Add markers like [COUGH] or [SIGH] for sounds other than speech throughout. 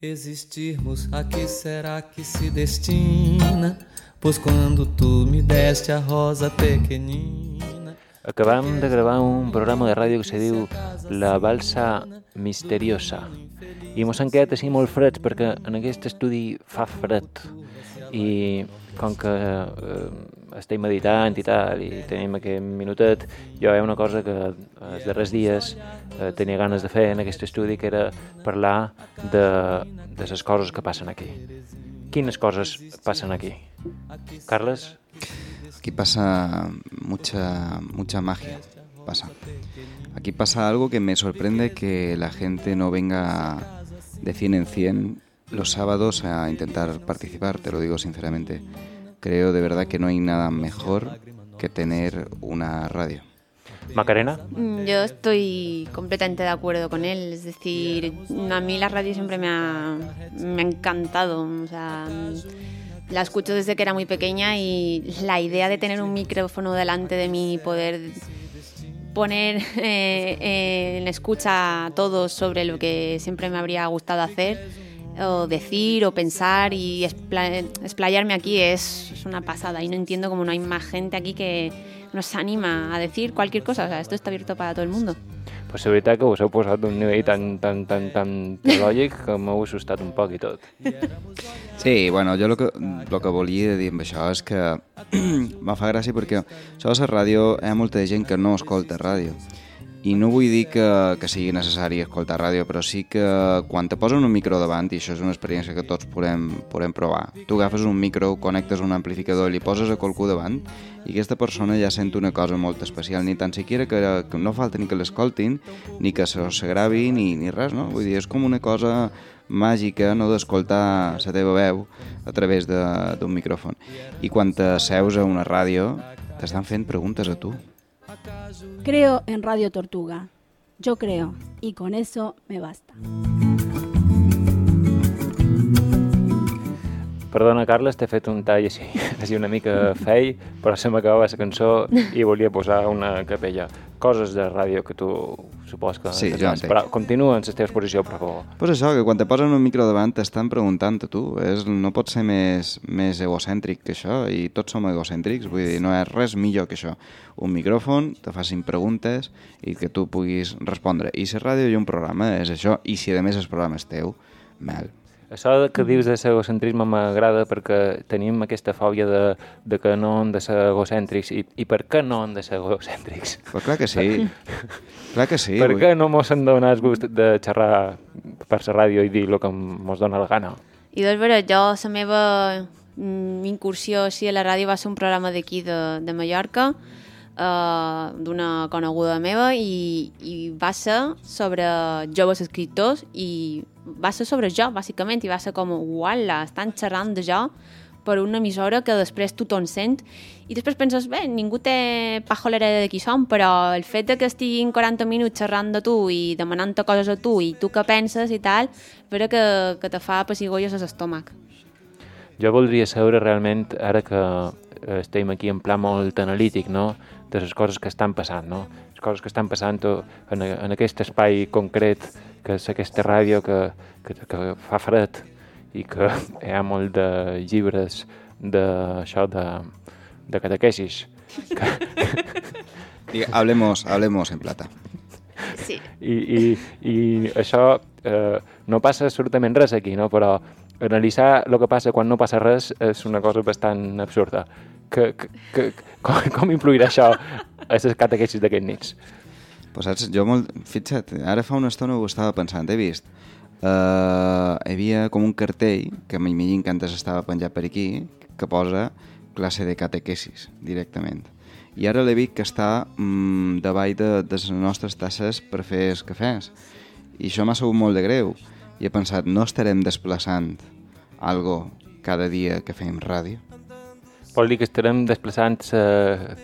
Existirmos, a que será que se destina? Pois quando tu me deste a rosa pequenina Acabam de gravar un programa de ràdio que se diu La Balsa Misteriosa i mos han quedat així molt freds perquè en aquest estudi fa fred i com que eh, estem meditant i tal i tenim aquest minutet jo hi ha una cosa que els darrers dies eh, tenia ganes de fer en aquest estudi que era parlar de, de les coses que passen aquí quines coses passen aquí? Carles? Aquí pasa mucha, mucha magia. Pasa. Aquí pasa algo que me sorprende que la gente no venga de 100 en 100 los sábados a intentar participar, te lo digo sinceramente. Creo de verdad que no hay nada mejor que tener una radio. Macarena? Mm, Yo estoy completamente de acuerdo con él. Es decir, a mí la radio siempre me ha, me ha encantado. O sea, la escucho desde que era muy pequeña y la idea de tener un micrófono delante de mí y poder poner eh, eh, en escucha a todos sobre lo que siempre me habría gustado hacer o decir o pensar y expla- explayarme aquí es, es una pasada y no entiendo cómo no hay más gente aquí que nos anima a decir cualquier cosa, o sea, esto está abierto para todo el mundo. Pues la veritat que us heu posat un nivell tan, tan, tan, tan teològic que m'heu assustat un poc i tot. Sí, bueno, jo el que, lo que volia dir amb això és que [CLEARS THROAT] me fa gràcia perquè això de la ràdio hi ha molta gent que no escolta ràdio i no vull dir que, que sigui necessari escoltar ràdio, però sí que quan te posen un micro davant, i això és una experiència que tots podem, podem provar, tu agafes un micro, connectes un amplificador li poses a qualcú davant i aquesta persona ja sent una cosa molt especial, ni tan siquiera que, que no falta ni que l'escoltin, ni que se, se gravi, ni, ni res, no? Vull dir, és com una cosa màgica no d'escoltar la teva veu a través d'un micròfon. I quan te seus a una ràdio, t'estan fent preguntes a tu. Creo en Radio Tortuga. Yo creo. Y con eso me basta. Perdona, Carles, t'he fet un tall així, [LAUGHS] així una mica fei, però se m'acabava la cançó i volia posar una capella. Coses de ràdio que tu supos que... Sí, jo entenc. Però continua en la teva exposició, per favor. Pues això, que quan te posen un micro davant t'estan preguntant a tu. És, no pot ser més, més egocèntric que això, i tots som egocèntrics, vull dir, no és res millor que això. Un micròfon, te facin preguntes i que tu puguis respondre. I la ràdio i un programa és això, i si a més el programa és teu, mel. Això que dius de l'egocentrisme m'agrada perquè tenim aquesta fòbia de, de que no hem de ser egocèntrics. I, I per què no hem de ser egocèntrics? Però clar que sí, [LAUGHS] clar que sí. per què no mos hem de donar el gust de xerrar per la ràdio i dir el que mos dona la gana? I doncs, veure, jo, la meva mm, incursió així a la ràdio va ser un programa d'aquí de, de Mallorca, eh, d'una coneguda meva, i, i va ser sobre joves escriptors, i va ser sobre jo, bàsicament, i va ser com, uala, estan xerrant de jo per una emissora que després tothom sent i després penses, bé, ningú té pajolera de qui som, però el fet de que estiguin 40 minuts xerrant de tu i demanant-te coses a tu i tu què penses i tal, vera que, que te fa pessigolles a l'estómac. Jo voldria saber realment, ara que eh, estem aquí en pla molt analític, no?, de les coses que estan passant, no? Les coses que estan passant en, en aquest espai concret que és aquesta ràdio que, que, que fa fred i que [LAUGHS] hi ha molt de llibres d'això de, de catequesis. [LAUGHS] Que, Diga, hablemos, hablemos en plata. Sí. i, i, i això eh, no passa absolutament res aquí, no? però analitzar el que passa quan no passa res és una cosa bastant absurda. Que, que, que, com, com influirà això a les catequesis d'aquests nits? Pues saps, jo molt... Fixa't, ara fa una estona ho estava pensant, he vist. Uh, hi havia com un cartell, que m'imagino que antes estava penjat per aquí, que posa classe de catequesis, directament. I ara l'he vist que està mm, davall de, de les nostres tasses per fer els cafès. I això m'ha sabut molt de greu. I he pensat, no estarem desplaçant algo cada dia que fem ràdio? Vol dir que estarem desplaçant eh,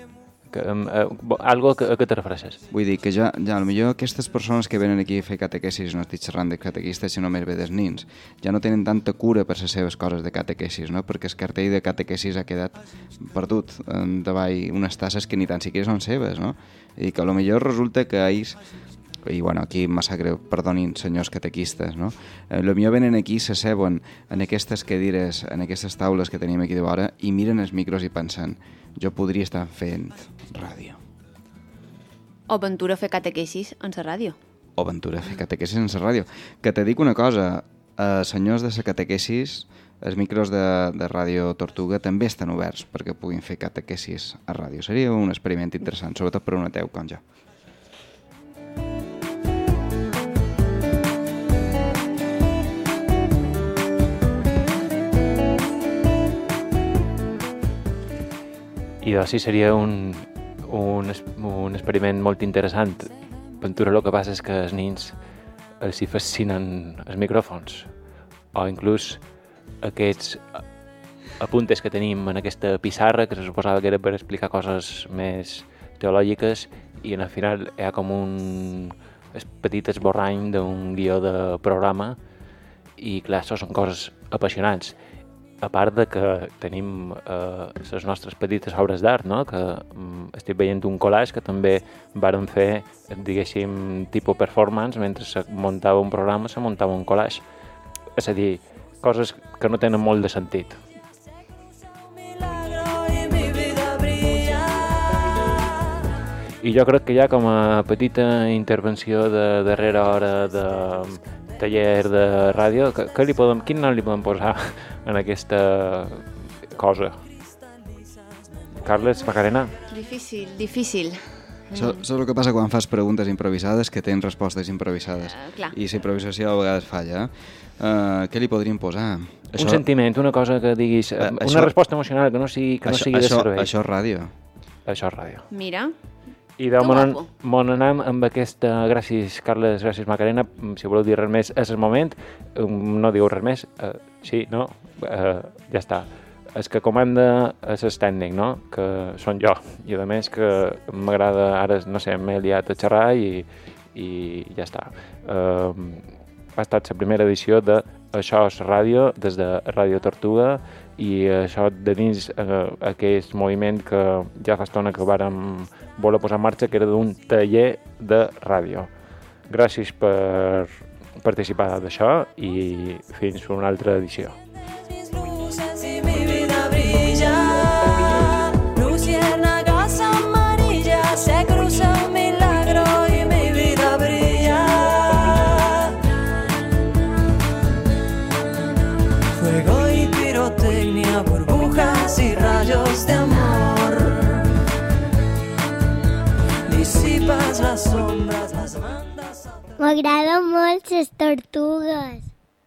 que, eh, algo que, a què te refereixes? Vull dir que ja, ja potser aquestes persones que venen aquí a fer catequesis, no estic xerrant de catequistes, sinó més bé dels nins, ja no tenen tanta cura per les seves coses de catequesis, no? perquè el cartell de catequesis ha quedat perdut en davall unes tasses que ni tan siquiera són seves, no? I que a lo millor resulta que ells i bueno, aquí em sap greu, perdonin senyors catequistes, no? Eh, lo millor venen aquí, s'asseuen en aquestes cadires, en aquestes taules que tenim aquí de vora i miren els micros i pensen jo podria estar fent ràdio. O Ventura fer catequesis en la ràdio. O Ventura fer catequesis en la ràdio. Que te dic una cosa, eh, senyors de la catequesis, els micros de, de Ràdio Tortuga també estan oberts perquè puguin fer catequesis a ràdio. Seria un experiment interessant, sobretot per un ateu com jo. I sí, seria un, un, un experiment molt interessant. Ventura el que passa és que els nins els hi fascinen els micròfons. O inclús aquests apuntes que tenim en aquesta pissarra que se suposava que era per explicar coses més teològiques i al final hi ha com un petit esborrany d'un guió de programa. I clar, això són coses apassionants a part de que tenim eh, les nostres petites obres d'art, no? que mm, estic veient un collage que també varen fer, diguéssim, tipus performance, mentre se muntava un programa, se muntava un collage. És a dir, coses que no tenen molt de sentit. I jo crec que ja com a petita intervenció de darrera hora de taller de ràdio, que, que li podem, quin nom li podem posar en aquesta cosa? Carles Macarena? Difícil, difícil. Això, això és el que passa quan fas preguntes improvisades que tens respostes improvisades. Clar. I la improvisació a vegades falla. Uh, què li podríem posar? Un sentiment, una cosa que diguis, Eh, una això- resposta emocional que no sigui, que no això, sigui de això, servei. això és ràdio. això és ràdio. Mira, I de mon, mon anam amb aquesta... Gràcies, Carles, gràcies, Macarena. Mm, Si voleu dir res més, és el moment. Mm, No diu res més. Uh, sí, no? Uh, ja està. És que comanda és tècnic, no? Que són jo. I a més que m'agrada, ara, no sé, m'he liat a xerrar i, i ja està. Uh, ha estat la primera edició de Això és ràdio, des de Ràdio Tortuga, i això de dins eh, aquest moviment que ja fa estona que vàrem voler posar en marxa, que era d'un taller de ràdio. Gràcies per participar d'això i fins una altra edició. Y rayos de amor. Disipas las sombras, las mandas a M'agraden molt les tortugues.